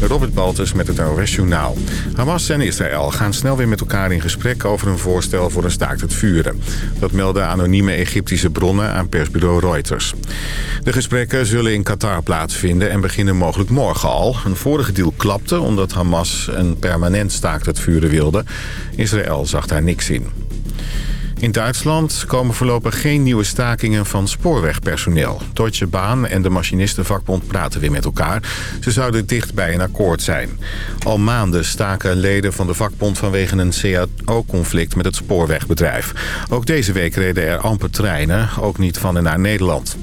Robert Baltus met het NOS Journaal. Hamas en Israël gaan snel weer met elkaar in gesprek over een voorstel voor een staakt het vuren. Dat melden anonieme Egyptische bronnen aan persbureau Reuters. De gesprekken zullen in Qatar plaatsvinden en beginnen mogelijk morgen al. Een vorige deal klapte omdat Hamas een permanent staakt het vuren wilde. Israël zag daar niks in. In Duitsland komen voorlopig geen nieuwe stakingen van spoorwegpersoneel. Deutsche Bahn en de machinistenvakbond praten weer met elkaar. Ze zouden dicht bij een akkoord zijn. Al maanden staken leden van de vakbond vanwege een CAO-conflict met het spoorwegbedrijf. Ook deze week reden er amper treinen, ook niet van en naar Nederland.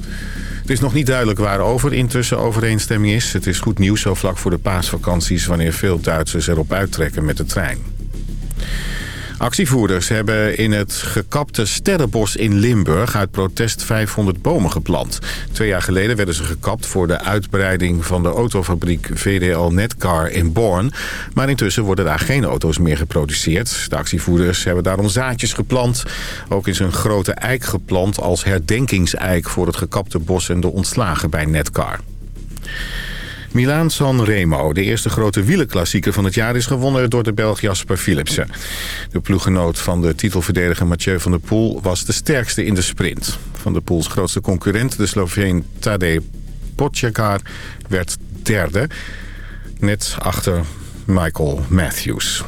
Het is nog niet duidelijk waarover intussen overeenstemming is. Het is goed nieuws zo vlak voor de paasvakanties... wanneer veel Duitsers erop uittrekken met de trein. Actievoerders hebben in het gekapte Sterrenbos in Limburg uit protest 500 bomen geplant. Twee jaar geleden werden ze gekapt voor de uitbreiding van de autofabriek VDL Netcar in Born. Maar intussen worden daar geen auto's meer geproduceerd. De actievoerders hebben daarom zaadjes geplant. Ook is een grote eik geplant als herdenkingseik voor het gekapte bos en de ontslagen bij Netcar. Milaan San Remo, de eerste grote wielenklassieker van het jaar... is gewonnen door de Belg Jasper Philipsen. De ploeggenoot van de titelverdediger Mathieu van der Poel... was de sterkste in de sprint. Van der Poels grootste concurrent, de Sloveen Tadej Pogacar... werd derde, net achter Michael Matthews.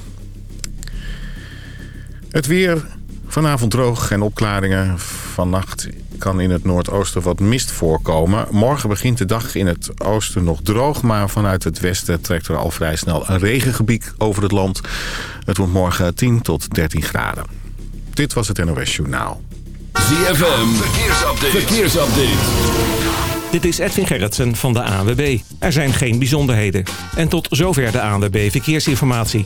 Het weer Vanavond droog en opklaringen. Vannacht kan in het noordoosten wat mist voorkomen. Morgen begint de dag in het oosten nog droog... maar vanuit het westen trekt er al vrij snel een regengebied over het land. Het wordt morgen 10 tot 13 graden. Dit was het NOS Journaal. ZFM, verkeersupdate. verkeersupdate. Dit is Edwin Gerritsen van de ANWB. Er zijn geen bijzonderheden. En tot zover de ANWB Verkeersinformatie.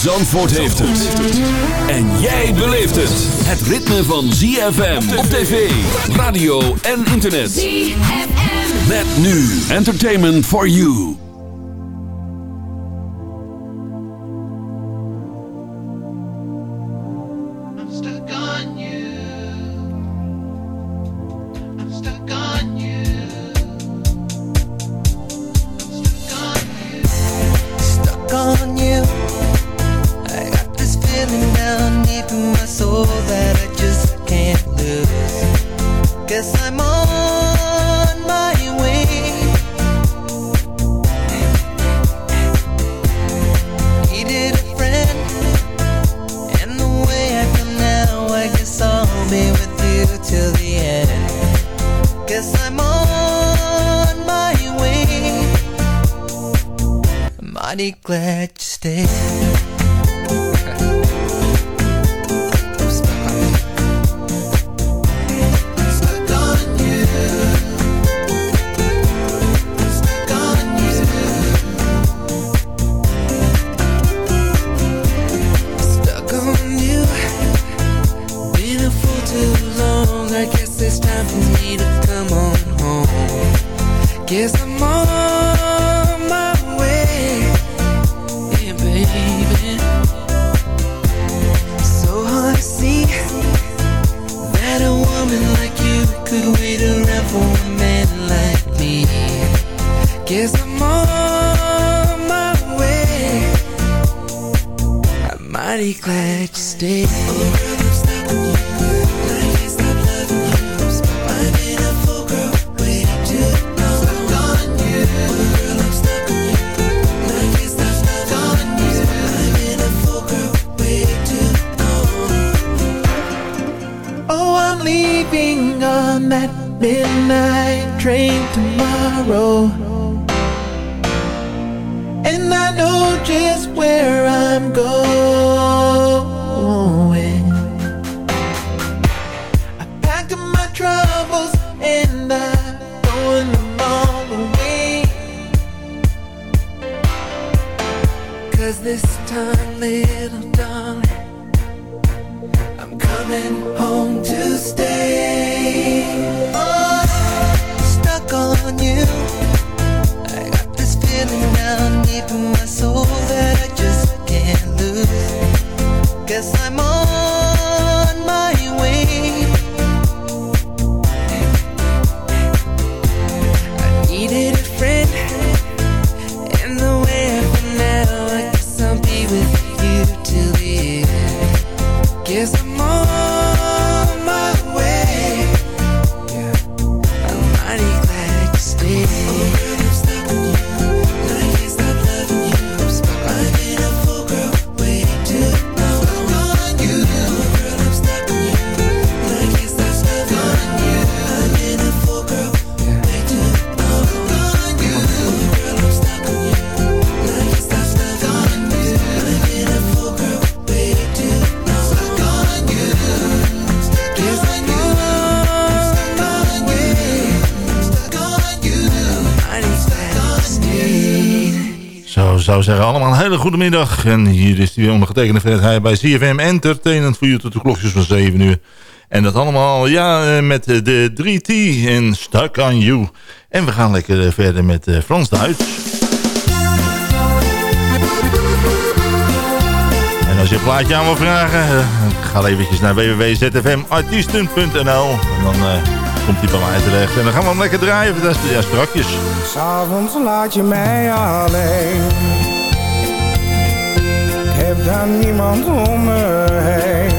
Zandvoort heeft het. En jij beleeft het. Het ritme van ZFM op tv, radio en internet. ZFM. Met nu Entertainment for You. Guess zou zeggen, allemaal een hele goede middag. En hier is die ondergetekende Fred Heij bij CFM Entertainment voor u tot de klokjes van 7 uur. En dat allemaal, ja, eh, met eh, de 3T en Stuck on You. En we gaan lekker eh, verder met Frans Duits. En als je een plaatje aan wil vragen, ga eventjes naar www.zfmartiesten.nl En dan komt hij bij mij terecht. En dan gaan we hem lekker draaien, dat is ja, strakjes. S'avonds laat je mij alleen. Heb dan niemand om me heen.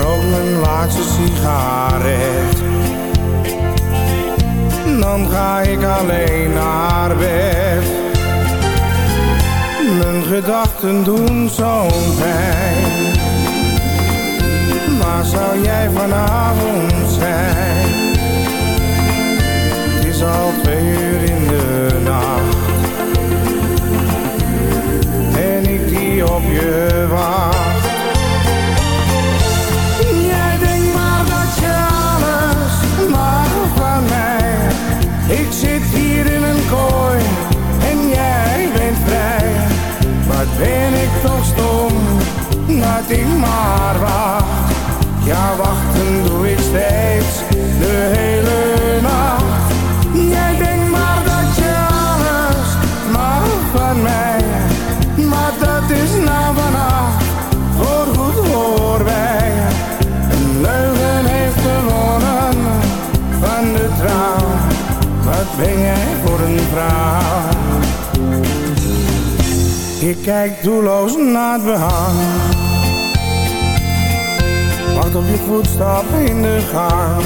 Rook mijn laatste sigaret. Dan ga ik alleen naar bed. Mijn gedachten doen zo'n pijn. Waar zou jij vanavond zijn? Het is al twee uur in de nacht je wacht. Jij denkt maar dat je alles mag van mij. Ik zit hier in een kooi en jij bent vrij. Wat ben ik toch stom dat ik maar wacht. Ja, wachten doe ik steeds Ik kijk doelloos naar het behang. Wacht op je voetstappen in de gang.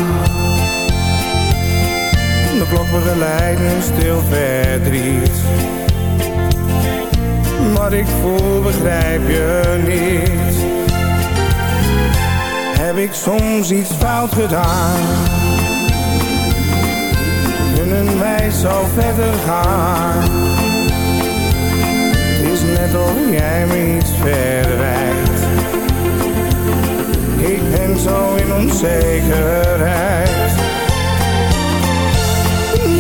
De klok begeleidt stil verdriet. Wat ik voel begrijp je niet. Heb ik soms iets fout gedaan? Kunnen wij zo verder gaan? Net of jij me iets verwijt. Ik ben zo in onzekerheid.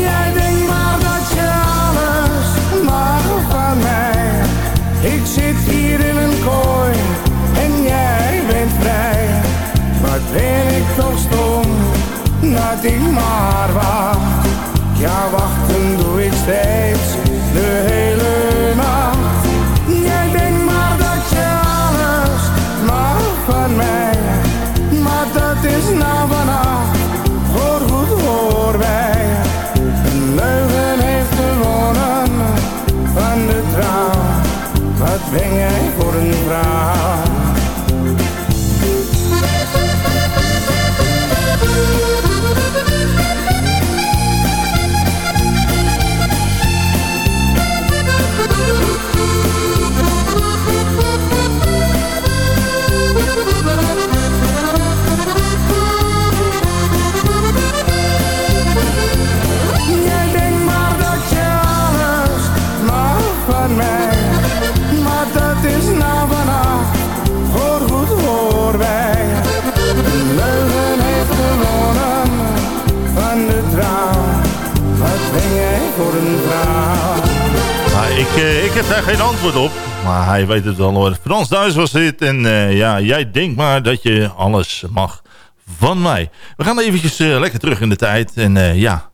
Jij denkt maar dat je alles mag van mij. Ik zit hier in een kooi en jij bent vrij. Wat ben ik toch stom dat ik maar wacht. Ja, wachten doe ik steeds de hele mij. Maar dat is nou vannacht voorgoed voorbij. Een leugen heeft gewonnen van de trouw. Wat ben jij voor een vrouw? Antwoord op. Maar hij weet het wel hoor. Frans Duis was dit. En uh, ja, jij denkt maar dat je alles mag van mij. We gaan eventjes uh, lekker terug in de tijd. En ja,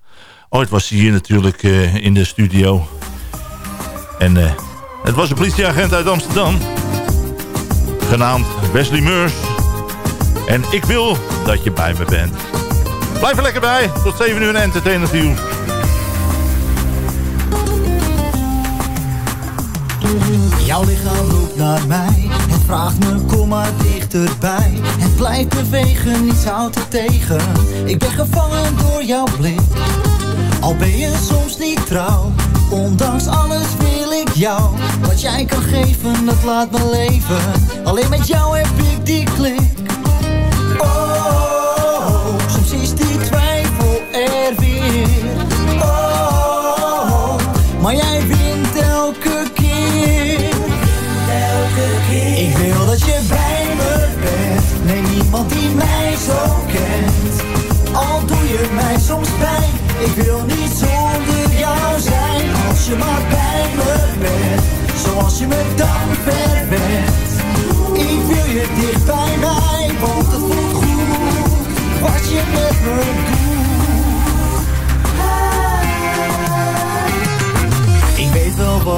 ooit was hij hier natuurlijk in de studio. En het was een politieagent uit Amsterdam. Genaamd Wesley Meurs. En ik wil dat je bij me bent. Blijf er lekker bij. Tot 7 uur en entertainment view. Jouw lichaam roept naar mij. Het vraagt me, kom maar dichterbij. Het blijft bewegen, niets houdt er tegen. Ik ben gevangen door jouw blik. Al ben je soms niet trouw. Ondanks alles wil ik jou. Wat jij kan geven, dat laat me leven. Alleen met jou heb ik die klik. Oh, soms is die twijfel er weer. Oh, maar jij kent. Al doe je mij soms pijn. Ik wil niet zonder jou zijn. Als je maar bij me bent. Zoals je me dan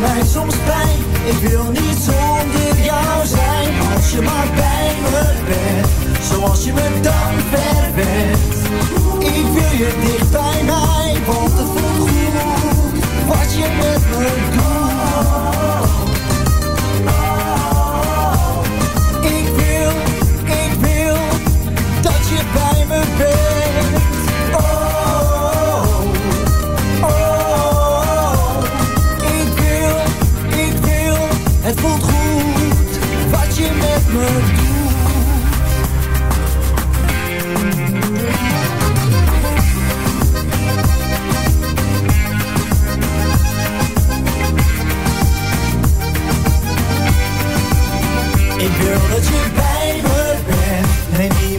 Mij soms pijn. Ik wil niet zonder jou zijn. Als je maar bij me bent. Zoals je me dan ver bent. Ik wil je dicht bij mij. Want het voelt goed. Wat je met me doet.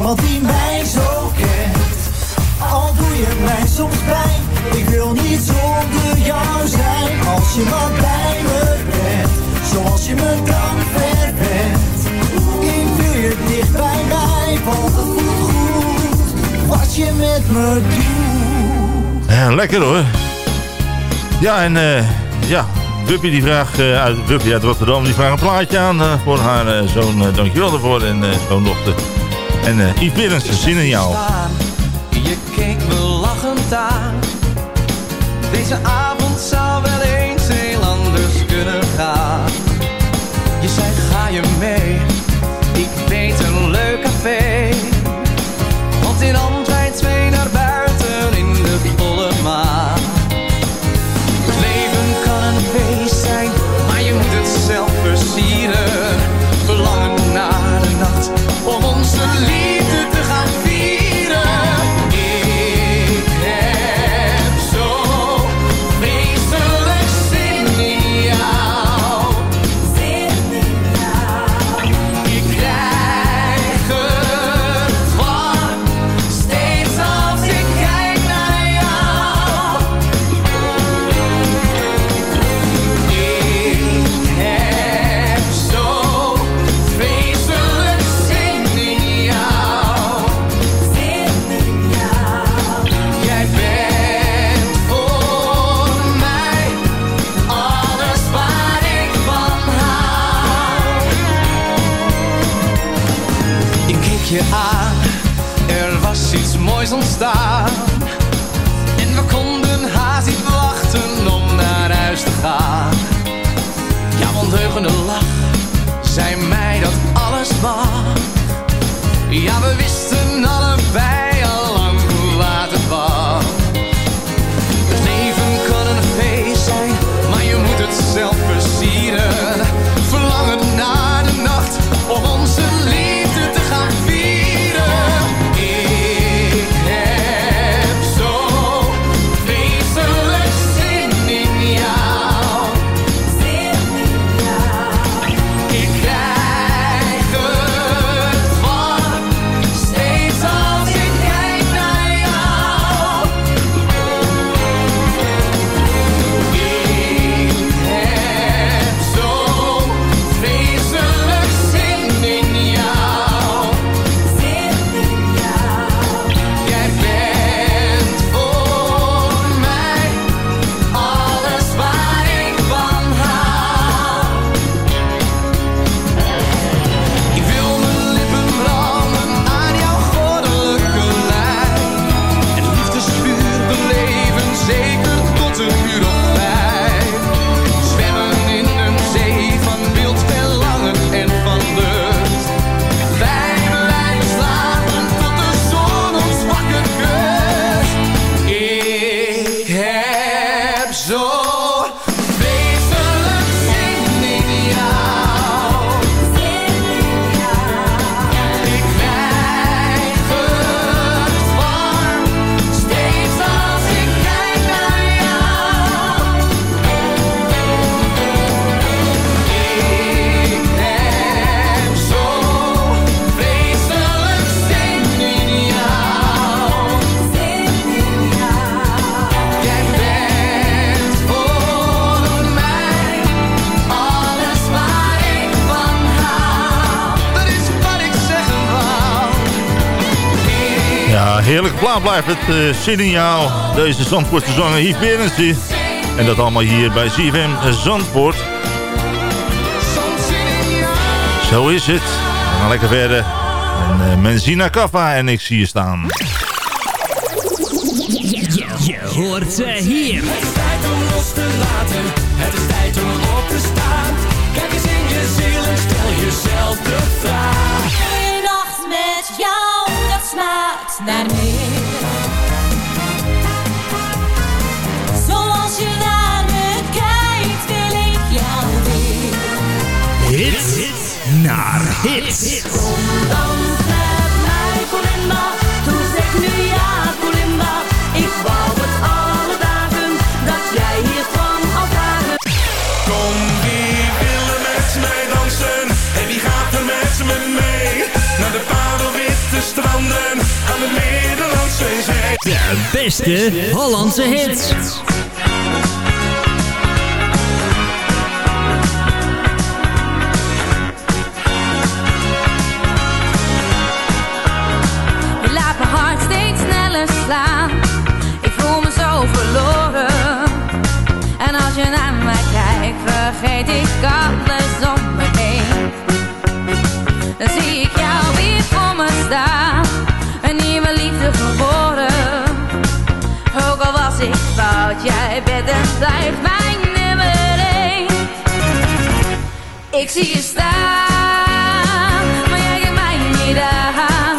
Niemand die mij zo kent. Al doe je mij soms pijn. Ik wil niet zonder jou zijn. Als je maar bij me bent. Zoals je me dan ver bent. Ik wil je dicht bij mij. Want het voelt goed. Wat je met me doet. Ja, lekker hoor. Ja, en eh, ja, Wuppie die vraagt, eh, uit, Wuppie uit Rotterdam, die vraagt een plaatje aan eh, voor haar eh, zoon. dankjewel daarvoor eh, zoondochter. En eh Yves Berendsen, zin in jou. Je keek me lachend aan. Deze avond zou wel eens heel kunnen gaan. Je zei ga je mee, moois ontstaan. En we konden haast niet wachten om naar huis te gaan. Jouw ondeugende lach zei mij dat alles mag. Ja, we wisten heerlijke plaat blijft het uh, signaal. Deze Zandvoortse zanger Yves Berendsen. En dat allemaal hier bij ZFM Zandvoort. Zo is het. We gaan lekker verder. En uh, Menzina Kaffa en ik zie je staan. Je hoort ze hier. Het is tijd om los te laten. Het is tijd om op te staan. Kijk eens in je ziel en stel jezelf de vraag. Een nacht met jou, dat smaakt naar meer. Zoals je naar me kijkt, wil ik jou weer. Hits, hits naar hits. Kom dans met mij, Colinda. Toen zeg nu ja, De beste Hollandse hits. Je laat mijn hart steeds sneller slaan. Ik voel me zo verloren. En als je naar mij kijkt, vergeet ik alles jij bent en blijft mijn nummer één. Ik zie je staan, maar jij kijkt mij niet aan.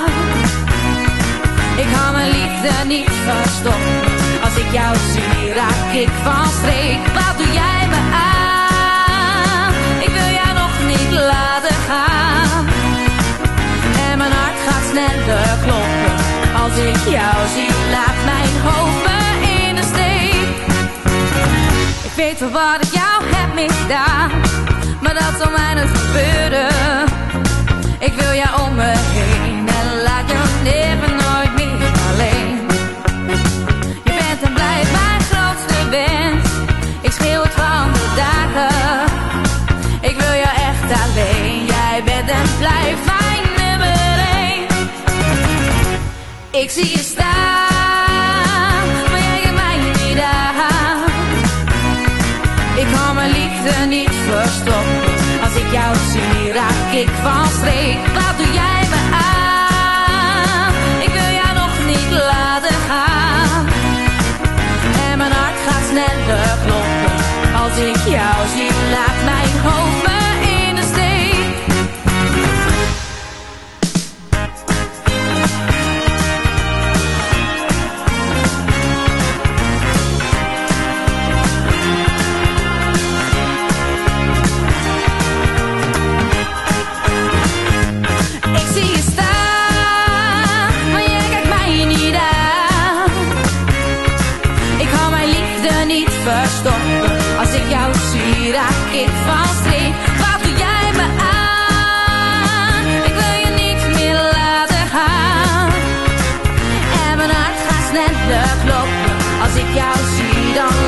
Ik kan mijn liefde niet verstoppen. Als ik jou zie, raak ik van streek. Wat doe jij me aan? Ik wil jou nog niet laten gaan. En mijn hart gaat sneller kloppen. Als ik jou zie, laat mijn hoofd weet wel wat ik jou heb misdaan. Maar dat zal mij nooit gebeuren. Ik wil jou om me heen en laat je leven nooit meer alleen. Je bent en blijft mijn grootste wens. Ik schreeuw het van de dagen. Ik wil jou echt alleen. Jij bent en blijft mijn nummer één. Ik zie je staan, niet verstoppen. Als ik jou zie, raak ik van streek. Wat doe jij me aan? Ik wil jou nog niet laten gaan. En mijn hart gaat sneller kloppen. Als ik jou zie, laat mijn hoofd zie,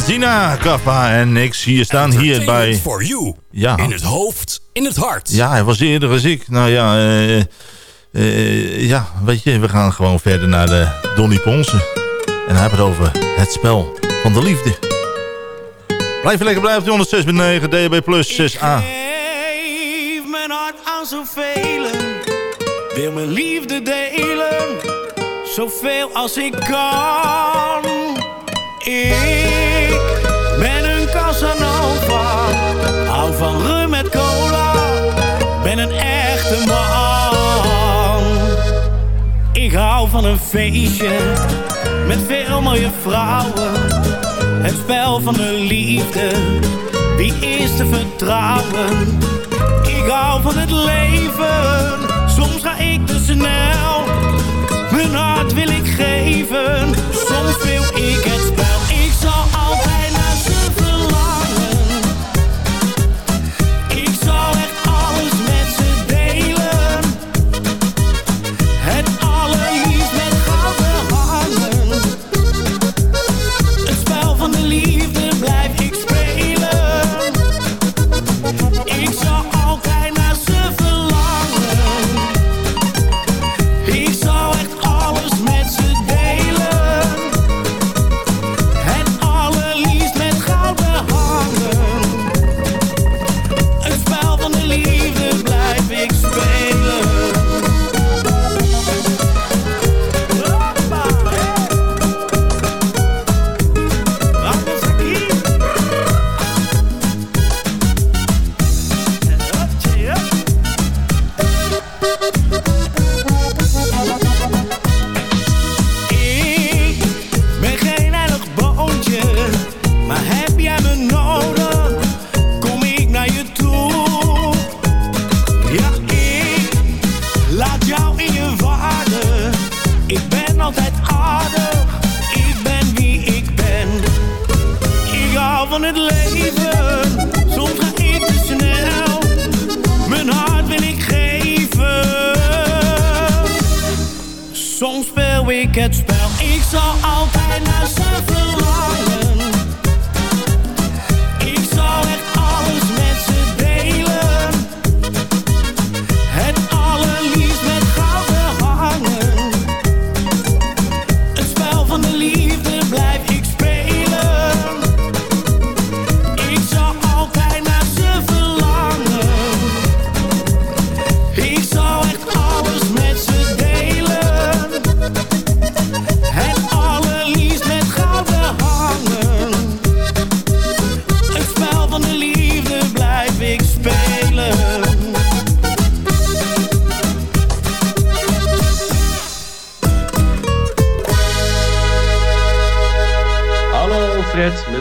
steek. Menzina Kaffa en ik zie je staan hier bij... for you. Ja. In het hoofd, in het hart. Ja, hij was eerder als ik. Nou ja, eh, eh, ja, weet je, we gaan gewoon verder naar de Donny Ponsen. En hij heeft het over het spel van de liefde. Blijf lekker blijven, 106.9, DB Plus 6A. Geef mijn hart aan zoveel. Wil mijn liefde delen. Zoveel als ik kan. Ik van rum met cola. Ben een echte man. Ik hou van een feestje met veel mooie vrouwen. Het spel van de liefde, wie is te vertrouwen? Ik hou van het leven, soms ga ik te snel. Mijn hart wil ik geven, soms wil ik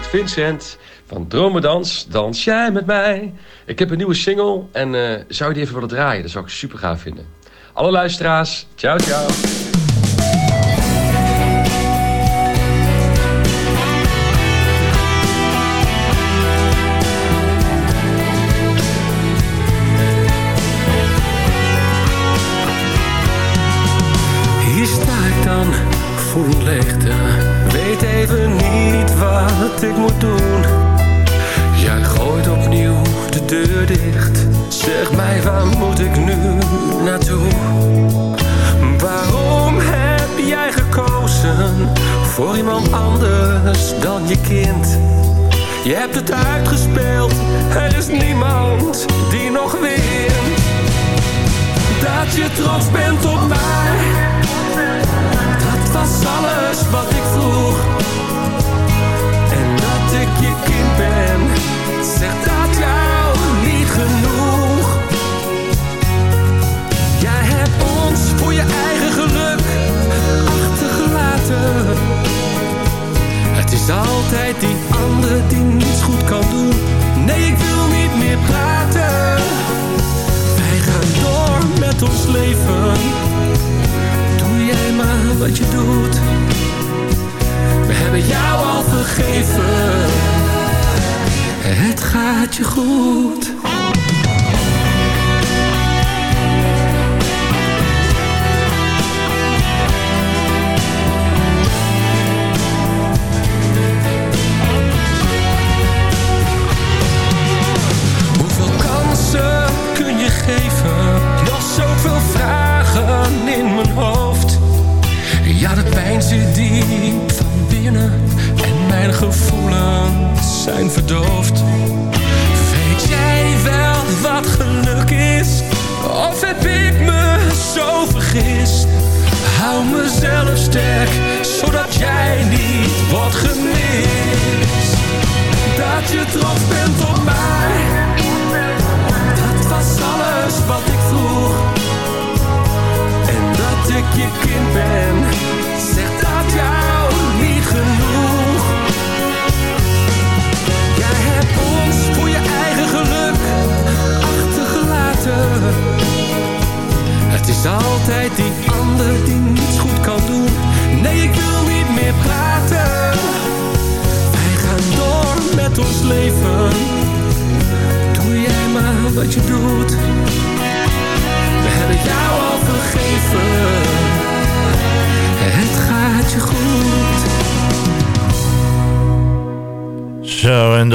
Vincent van Dromedans. Dans jij met mij. Ik heb een nieuwe single en eh, zou je die even willen draaien? Dat zou ik super gaaf vinden. Alle luisteraars, ciao ciao.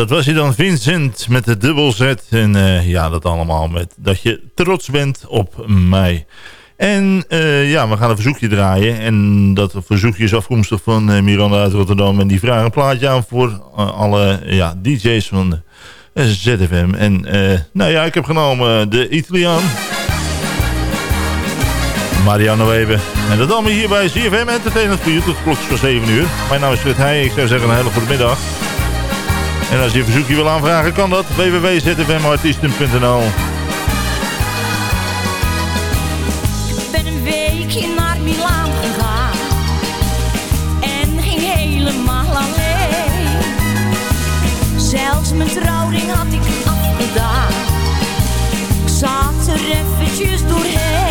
Dat was hij dan, Vincent, met de dubbelzet. En eh, ja, dat allemaal met dat je trots bent op mij. En eh, ja, we gaan een verzoekje draaien. En dat verzoekje is afkomstig van eh, Miranda uit Rotterdam. En die vragen een plaatje aan voor alle ja, DJ's van ZFM. En nou ja, ik heb genomen de Italiaan. Mariano Weber. En dat allemaal hier bij ZFM Entertainment voor je tot klok van 7 uur. Mijn naam is Fred Heij. Ik zou zeggen een hele goede middag. En als je een verzoekje wil aanvragen, kan dat. www.zfmartiesten.nl Ik ben een weekje naar Milaan gegaan en ging helemaal alleen. Zelfs mijn trouwring had ik afgedaan. Ik zat er eventjes doorheen.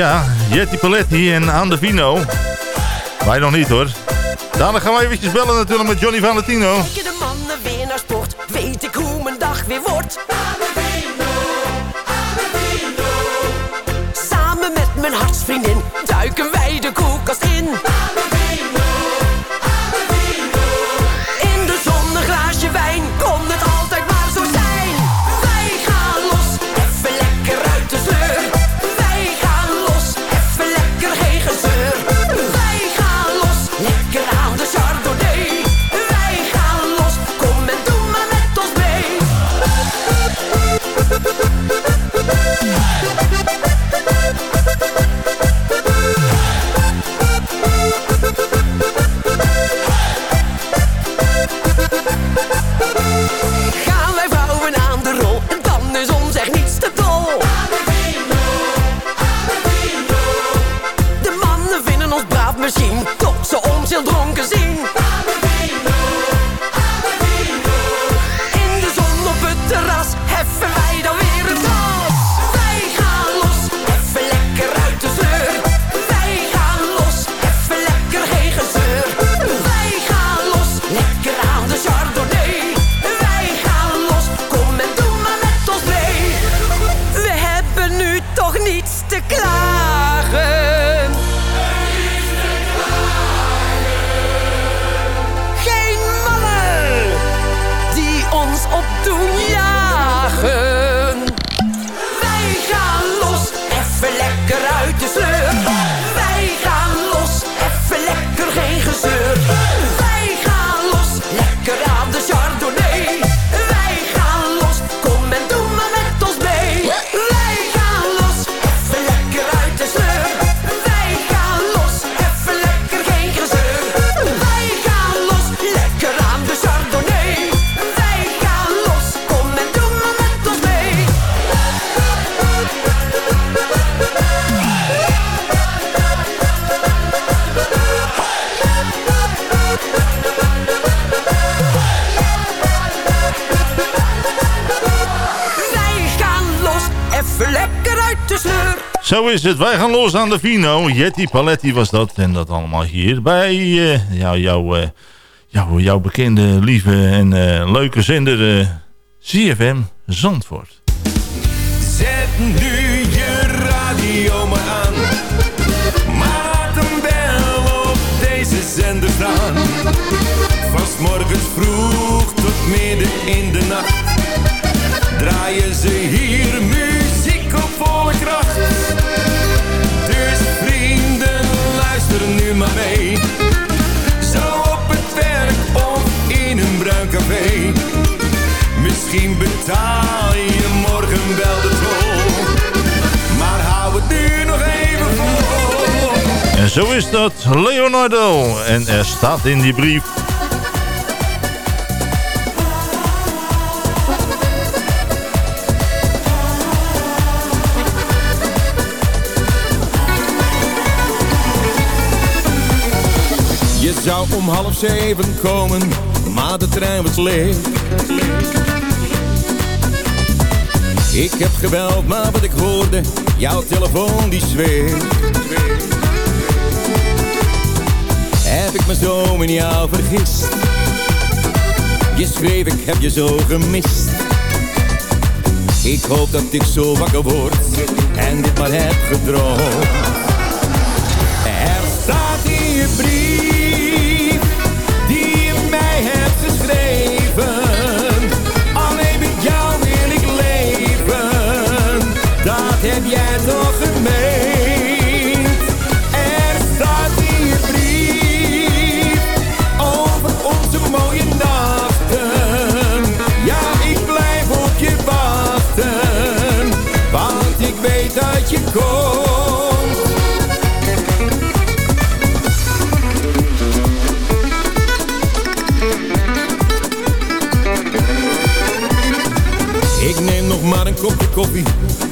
Ja, Jetty Paletti en Andavino. Wij nog niet hoor. Daarna gaan we eventjes bellen natuurlijk met Johnny Valentino. je de mannen weer naar sport, weet ik hoe mijn dag weer wordt. Samen met mijn hartsvriendin Zo is het. Wij gaan los aan de Vino. Jetty Paletti was dat. En dat allemaal hier bij eh, jou, jouw, eh, jouw, jouw bekende, lieve en eh, leuke zender CFM Zandvoort. Zet nu je radio maar aan. Maak hem wel op deze zender staan. Van 's morgens vroeg tot midden in de nacht. Draaien ze hier muziek Misschien betaal je morgen wel de tol. Maar hou het nu nog even vol. En zo is dat, Leonardo. En er staat in die brief... Je zou om half zeven komen, maar de trein was leeg. Ik heb gebeld, maar wat ik hoorde, jouw telefoon die zweeg. Heb ik me zo in jou vergist? Je schreef, ik heb je zo gemist. Ik hoop dat ik zo wakker word en dit maar heb gedroomd. Er staat in je brief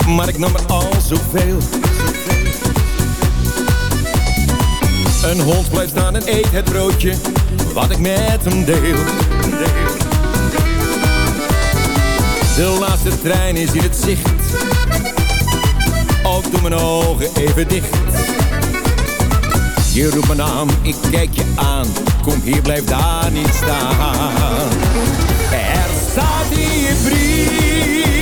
maar ik nam er al zoveel. Een hond blijft staan en eet het broodje, wat ik met hem deel. De laatste trein is in het zicht, ook doe mijn ogen even dicht. Je roept mijn naam, ik kijk je aan, kom hier, blijf daar niet staan. Er staat je brief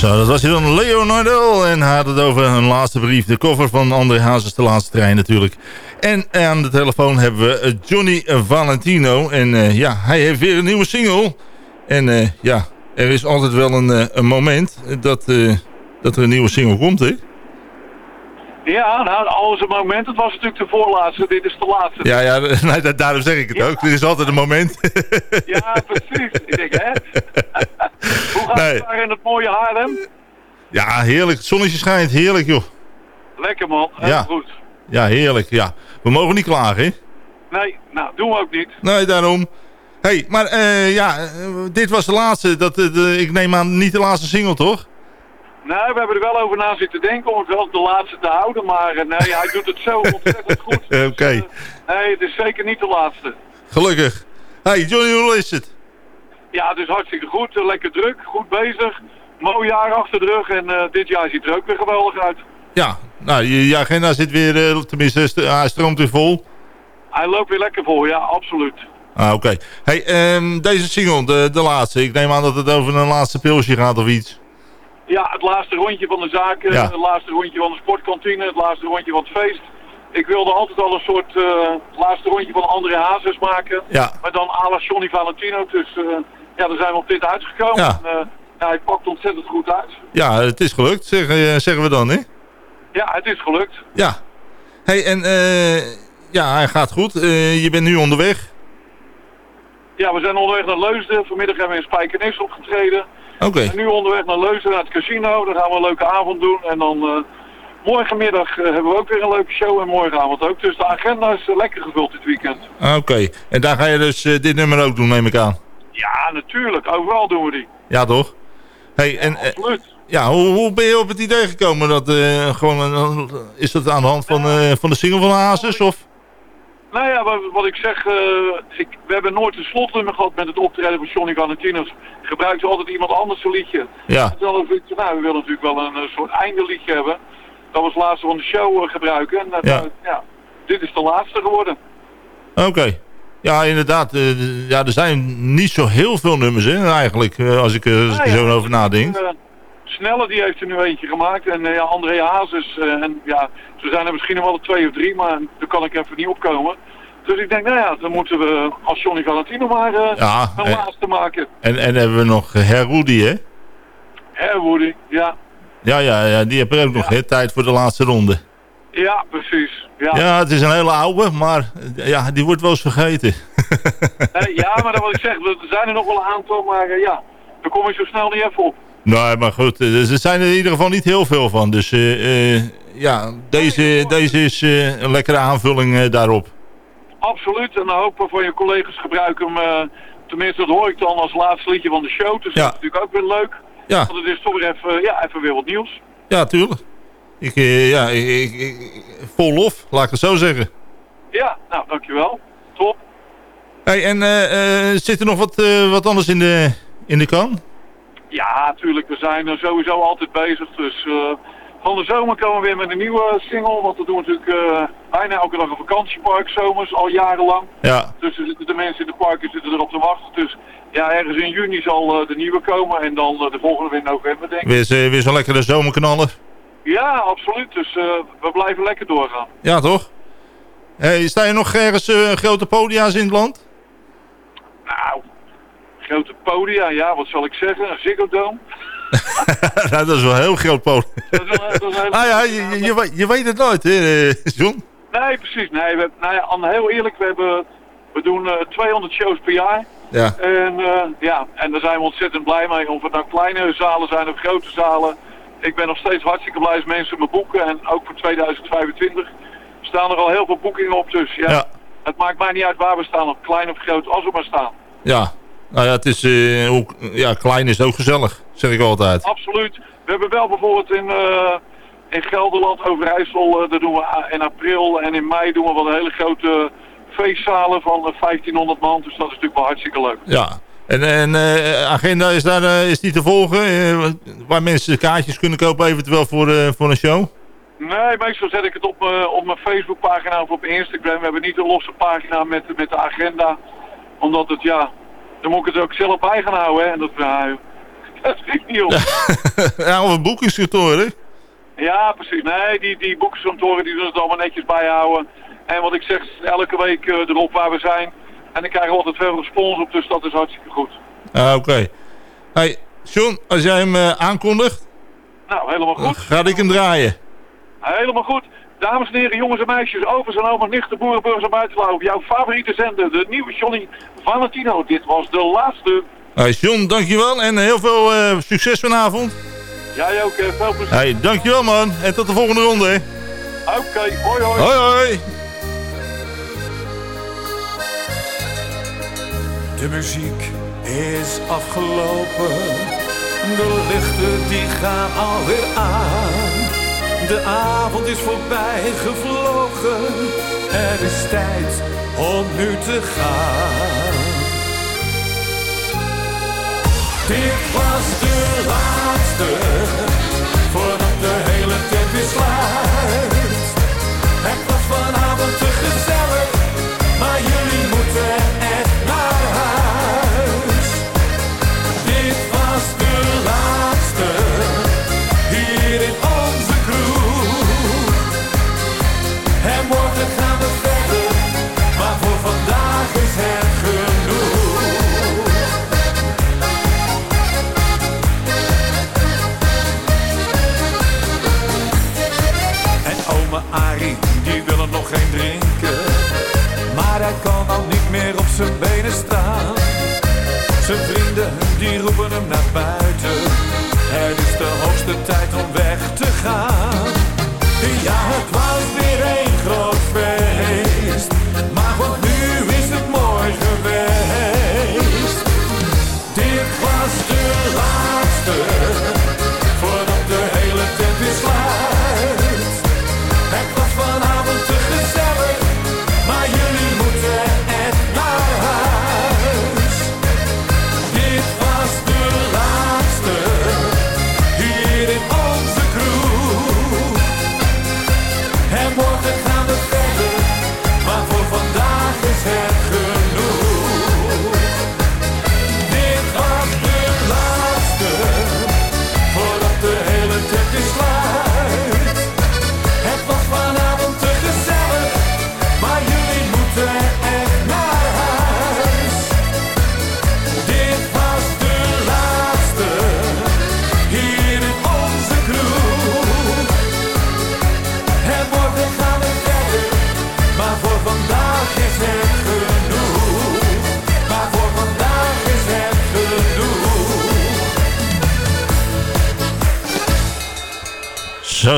Zo, dat was hier dan Leonardo. En had het over een laatste brief. De cover van André Hazes, de laatste trein natuurlijk. En aan de telefoon hebben we eh, Johnny Valentino. En eh, ja, hij heeft weer een nieuwe single. En eh, ja, er is altijd wel een, een moment dat, dat er een nieuwe single komt, hè? Ja, nou, alles een moment. Het was natuurlijk de voorlaatste. Dit is de laatste. Ja, ja da- daarom zeg ik het ook. Er is altijd een moment. Ja, precies. Ik denk, hè? Hoe gaat Nee. het daar in het mooie Haarlem? ja, heerlijk. Het zonnetje schijnt. Heerlijk, joh. Lekker man, heel Ja. goed. Ja, heerlijk. Ja. We mogen niet klagen, hè? Nee, nou, doen we ook niet. Nee, daarom. hey, maar eh, ja, eh, dit was de laatste. Dat, eh, ik neem aan niet de laatste single, toch? Nou, we hebben er wel over na zitten denken om het wel de laatste te houden, maar eh, nee, hij doet het zo ontzettend goed. Oké, Nee, het is zeker niet de laatste. gelukkig. hey, Johnny, hoe is het? Ja, het is hartstikke goed, eh, lekker druk, goed bezig. Mooi jaar achter de rug en eh, dit jaar ziet er ook weer geweldig uit. Ja, nou, je, je agenda zit weer, eh, tenminste, st- hij stroomt weer vol. Hij loopt weer lekker voor, ja, absoluut. Ah, oké. Hey, ehm, deze single, de, de laatste. Ik neem aan dat het over een laatste pilsje gaat of iets. Ja, het laatste rondje van de zaken, Ja. het laatste rondje van de sportkantine, het laatste rondje van het feest. Ik wilde altijd al een soort eh, laatste rondje van André Hazes maken. Ja. Maar dan à la Johnny Valentino. Dus eh, ja, daar zijn we op dit uitgekomen. Ja. En, eh, ja, hij pakt ontzettend goed uit. Ja, het is gelukt, zeggen, eh, zeggen we dan, hè? Ja, het is gelukt. Ja. Hey, en eh, ja, hij gaat goed. Eh, je bent nu onderweg. Ja, we zijn onderweg naar Leusden. Vanmiddag hebben we in Spijkenis opgetreden. Oké. En nu onderweg naar Leusden, naar het casino. Daar gaan we een leuke avond doen. En dan eh, morgenmiddag eh, hebben we ook weer een leuke show. En morgenavond ook. Dus de agenda is eh, lekker gevuld dit weekend. Oké. En daar ga je dus dit nummer ook doen, neem ik aan. Ja, natuurlijk. Overal doen we die. Ja, toch? Hey, en, Absoluut. ja, hoe, hoe ben je op het idee gekomen? Dat, gewoon, is dat aan de hand van, van de single van Hazes? Of? Nou ja, wat, wat ik zeg, eh, ik, we hebben nooit een slotnummer gehad met het optreden van Johnny Valentinos. Gebruikt altijd iemand anders een liedje. Ja. Nou, we willen natuurlijk wel een eh, soort eindeliedje hebben. Dat we als laatste van de show eh, gebruiken. En dat, Ja. ja, dit is de laatste geworden. Oké. Ja, inderdaad. ja, er zijn niet zo heel veel nummers in eigenlijk, als ik er Nou ja, zo over nadenk. Snelle die heeft er nu eentje gemaakt. En eh, ja, André Hazes. eh, en ja, ze zijn er misschien nog wel twee of drie, maar daar kan ik even niet opkomen. Dus ik denk, nou ja, dan moeten we als Johnny Valentino maar eh, Ja, een laatste maken. En, en hebben we nog Herwoody, hè? Hè, Woody? Ja. Ja, ja, ja, die hebben ook nog, hè? Tijd voor de laatste ronde. Ja, precies. Ja, Ja, het is een hele oude, maar ja, die wordt wel eens vergeten. Ja maar dat wat ik zeg, er zijn er nog wel een aantal, maar ja, daar kom ik zo snel niet even op. Nee, maar goed, eh, er zijn er in ieder geval niet heel veel van. Dus eh, eh, ja, deze, deze is eh, een lekkere aanvulling eh, daarop. Absoluut, en dan hopen van je collega's gebruiken hem, eh, tenminste dat hoor ik dan als laatste liedje van de show, dus Ja. dat is natuurlijk ook weer leuk. Ja. Want het is toch weer even, ja, even weer wat nieuws. Ja, tuurlijk. Ik, eh, ja, ik, ik- ik- vol lof, laat ik het zo zeggen. Ja, nou, dankjewel. Top. Hey, en eh, eh, zit er nog wat, eh, wat anders in de, in de kan? Ja, natuurlijk, we zijn er sowieso altijd bezig, dus eh, van de zomer komen we weer met een nieuwe single, want we doen natuurlijk eh, bijna elke dag een vakantiepark, zomers, al jarenlang. Ja. Dus zitten de mensen in de parken zitten erop te wachten. Dus ja, ergens in juni zal eh, de nieuwe komen en dan de volgende weer in november denk ik. Weer, zo- weer zo'n lekkere zomerknaller. Ja, absoluut. Dus we blijven lekker doorgaan. Ja, toch? Hey, sta je nog ergens grote podia's in het land? Nou, grote podia, ja, wat zal ik zeggen? Een Ziggo Dome. nou, dat is wel een heel groot podium. Dat is wel- dat is een hele- ah ja, je, je, je weet- je weet het nooit, hè, eh, John? Nee, precies. Nee, we, nou ja, heel eerlijk, we, hebben, we doen eh, 200 shows per jaar. Ja. En, eh, ja, en daar zijn we ontzettend blij mee. Of het nou kleine zalen zijn of grote zalen. Ik ben nog steeds hartstikke blij als mensen me boeken. En ook voor 2025 staan er al heel veel boekingen op. Dus ja, Ja. het maakt mij niet uit waar we staan. Of klein of groot, als we maar staan. Ja. Nou ja, het is, hoe, ja, klein is ook gezellig, zeg ik altijd. Absoluut. We hebben wel bijvoorbeeld in, eh, in Gelderland, Overijssel, eh daar doen we in april en in mei doen we wel een hele grote feestzalen van eh, 1500 man. Dus dat is natuurlijk wel hartstikke leuk. Ja. En, en agenda is daar is die te volgen? waar mensen kaartjes kunnen kopen eventueel voor, voor een show? Nee, meestal zet ik het op, mijn op mijn Facebookpagina of op Instagram. We hebben niet een losse pagina met, met de agenda. Omdat het, ja, dan moet ik het ook zelf bij gaan houden. Hè? En dat, ja, dat schiet niet op. ja, of een boekingskantoor, hè? Ja, precies. Nee, die, die boekenkantoren die doen het allemaal netjes bijhouden. En wat ik zeg, elke week eh, erop waar we zijn. En dan krijgen we altijd veel respons op, dus dat is hartstikke goed. Ah, Oké. Hey, John, als jij hem eh, aankondigt, Nou, helemaal dan goed. ga ik hem draaien. Helemaal goed. Dames en heren, jongens en meisjes, overs en oma, nichten, boerenburgers en buitenlauw. Jouw favoriete zender, de nieuwe Johnny Valentino. Dit was de laatste. Hey, John, dankjewel en heel veel eh, succes vanavond. Jij ook, eh, veel plezier. Hey, dankjewel man. En tot de volgende ronde, hè. Oké, hoi hoi. Hoi hoi. De muziek is afgelopen. De lichten die gaan alweer aan. De avond is voorbij gevlogen. Het is tijd om nu te gaan. Dit was de laatste. Zijn vrienden, die roepen hem naar buiten.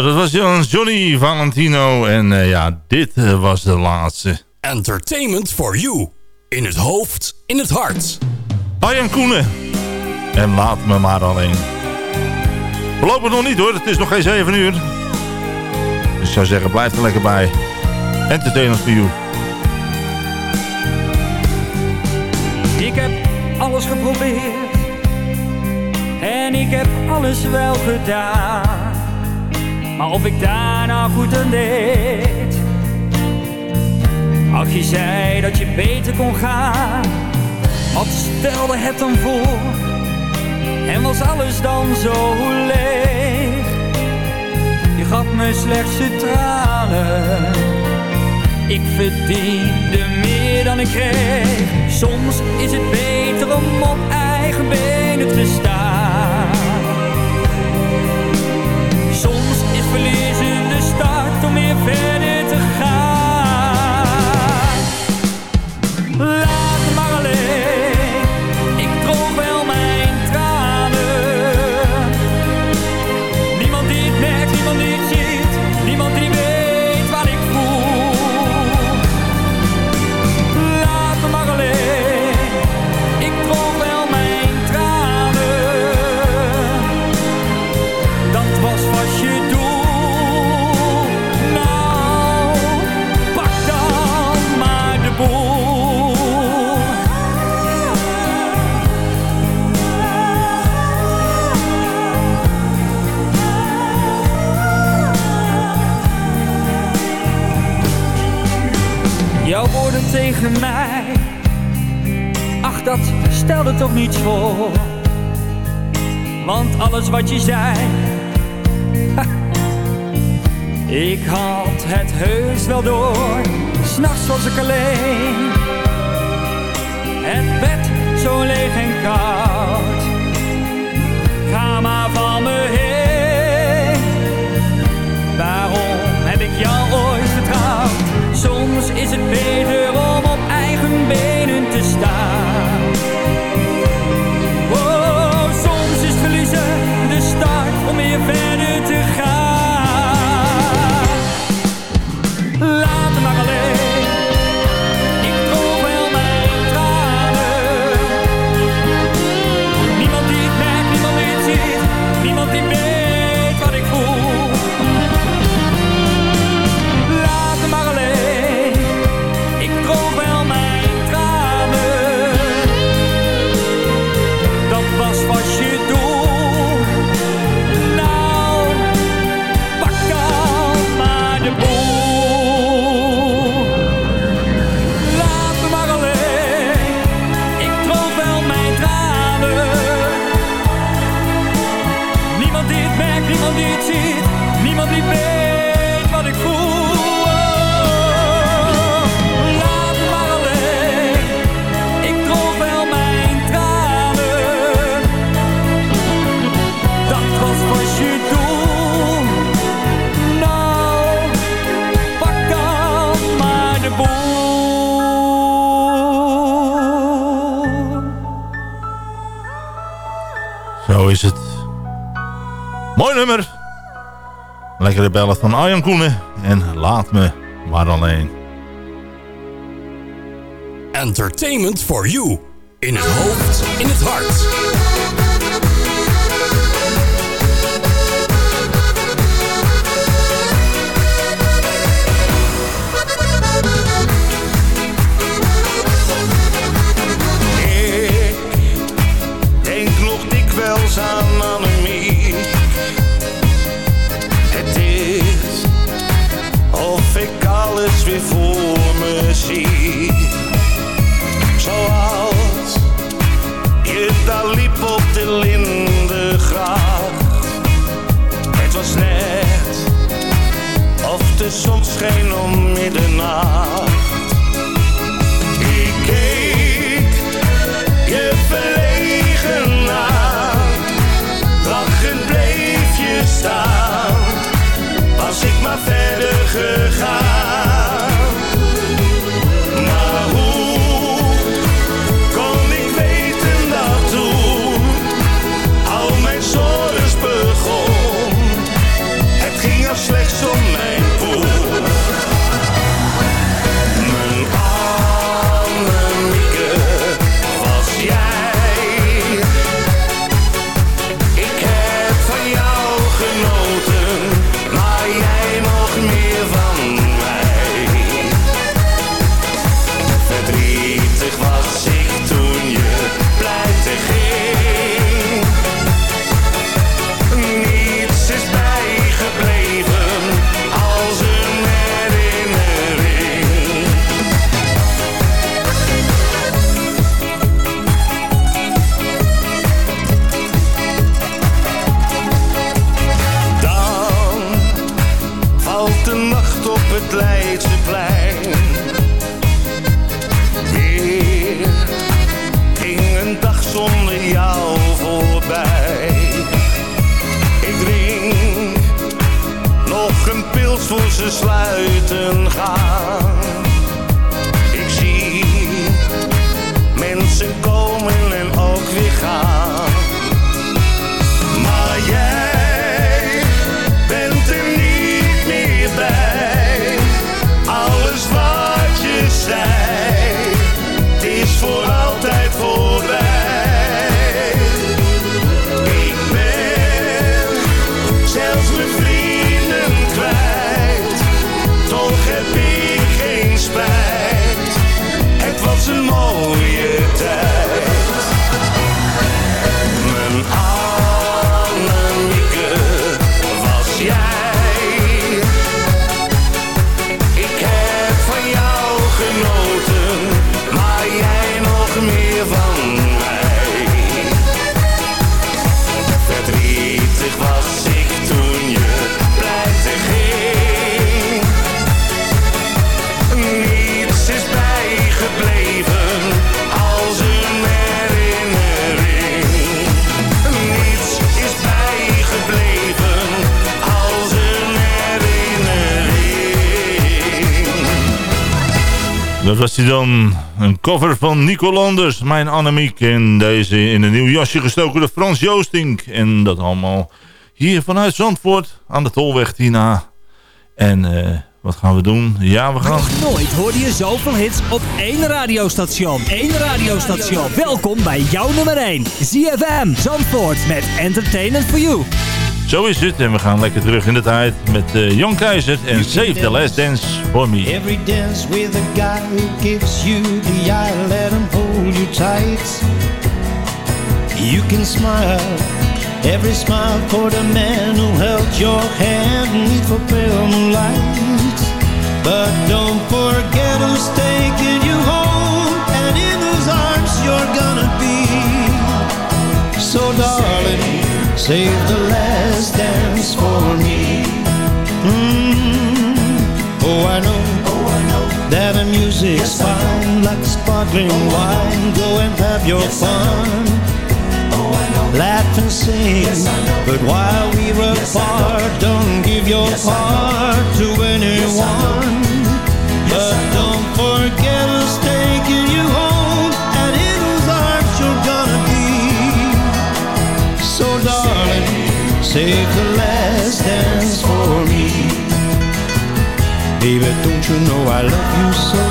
Dat was Jan- Johnny Valentino. En eh, ja, dit eh, was de laatste. Entertainment for you. In het hoofd, in het hart. Arjan Koenen. En laat me maar alleen. We lopen nog niet hoor, het is nog geen 7 uur. Dus ik zou zeggen, blijf er lekker bij. Entertainment for you. Ik heb alles geprobeerd en ik heb alles wel gedaan. Maar of ik daar nou goed aan deed. Ach, je zei dat je beter kon gaan. Wat stelde het dan voor? En was alles dan zo leeg? Je gaf me slechts de tranen. Ik verdiende meer dan ik kreeg. Soms is het beter om op eigen benen te staan. Start om Want alles wat je zei, ik had het heus wel door. S'nachts was ik alleen, het bed zo leeg en koud. Nummer. Lekkere bellen van Arjan Koenen. En laat me maar alleen. Entertainment for you. In het hoofd, in het hart. Dan. Een cover van Nico Landers, mijn Annemiek. En deze in een nieuw jasje gestoken door Frans Joosting. En dat allemaal hier vanuit Zandvoort aan de Tolweg hierna. En eh, wat gaan we doen? Ja, we gaan... Nooit hoorde je zoveel hits op één radiostation. Eén radiostation. Welkom bij jouw nummer 1. ZFM Zandvoort met Entertainment for You. Zo is het. En we gaan lekker terug in de tijd met eh, Jan Keizer en Save the Last Dance for Me. Every dance with a guy who gives you the eye, let him hold you tight. You can smile, every smile for the man who held your hand neath for pale moonlight. But don't forget who's taking you home, and in whose arms you're gonna be. So darling, save the last dance for me. Mm. Oh, I know, oh, I know that the music's fine, like sparkling wine. Go and have your fun. Laugh and sing, but while we're apart, don't give your heart to anyone. But don't forget who's Save the last dance for me. Baby, don't you know I love you so?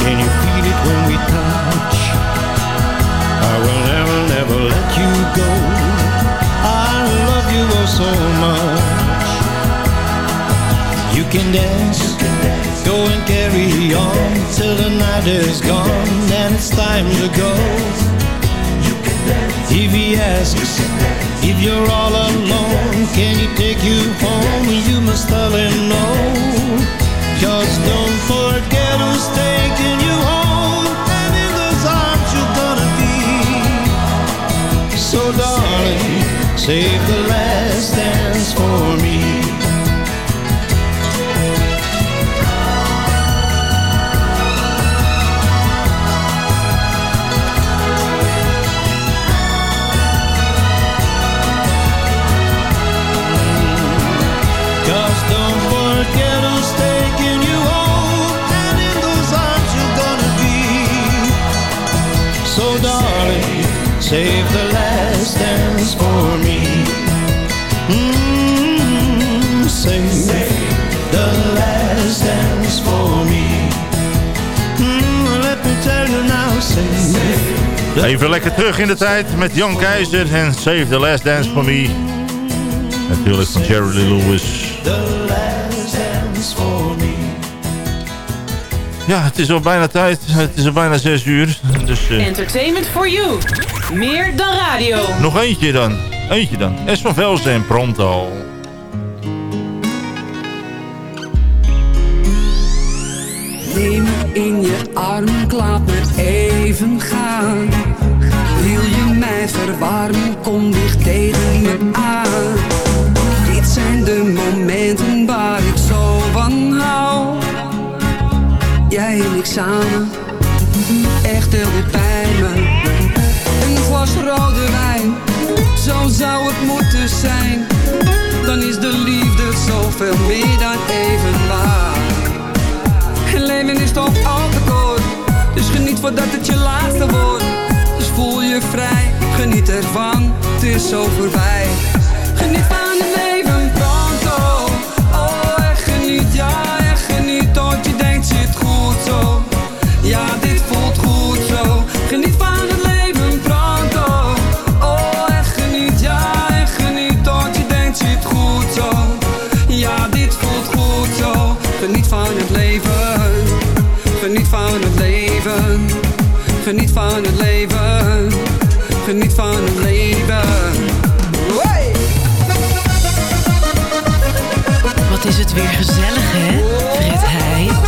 Can you feel it when we touch? I will never, never let you go. I love you oh so much. You can dance, go and carry on Till the night is gone and it's time to go. If he asks if you're all alone, can he take you home? You must tell him no. Cause don't forget who's taking you home, and in those arms you're gonna be. So darling, save the last dance for me. Save the last dance for me mm, Save the last dance for me mm, Let me tell you now, save Even lekker terug in de tijd met Jan Keizer en Save the Last Dance for Me. Natuurlijk van Jerry Lee Lewis. the last dance for me Ja, het is al bijna tijd. Het is al bijna zes uur. Dus eh, Entertainment for you. Meer dan radio. nog eentje dan. Eentje dan. Es van Velzen en Pronto. Neem me in je arm, laat me even gaan. Wil je mij verwarmen, kom dicht tegen me aan. Dit zijn de momenten waar ik zo van hou. Jij en ik samen, echt heel dicht zo zou het moeten zijn. Dan is de liefde zoveel meer dan even waar. Leven is toch al te kort. Dus geniet voordat het je laatste wordt Dus voel je vrij, geniet ervan. Het is zo voorbij. Geniet van het leven pronto Oh, echt geniet, ja, echt geniet Tot je denkt, zit goed zo. Ja, dit voelt goed zo. Geniet van van het leven Geniet van het leven Hey! Wat is het weer gezellig, hè? Fred Heij.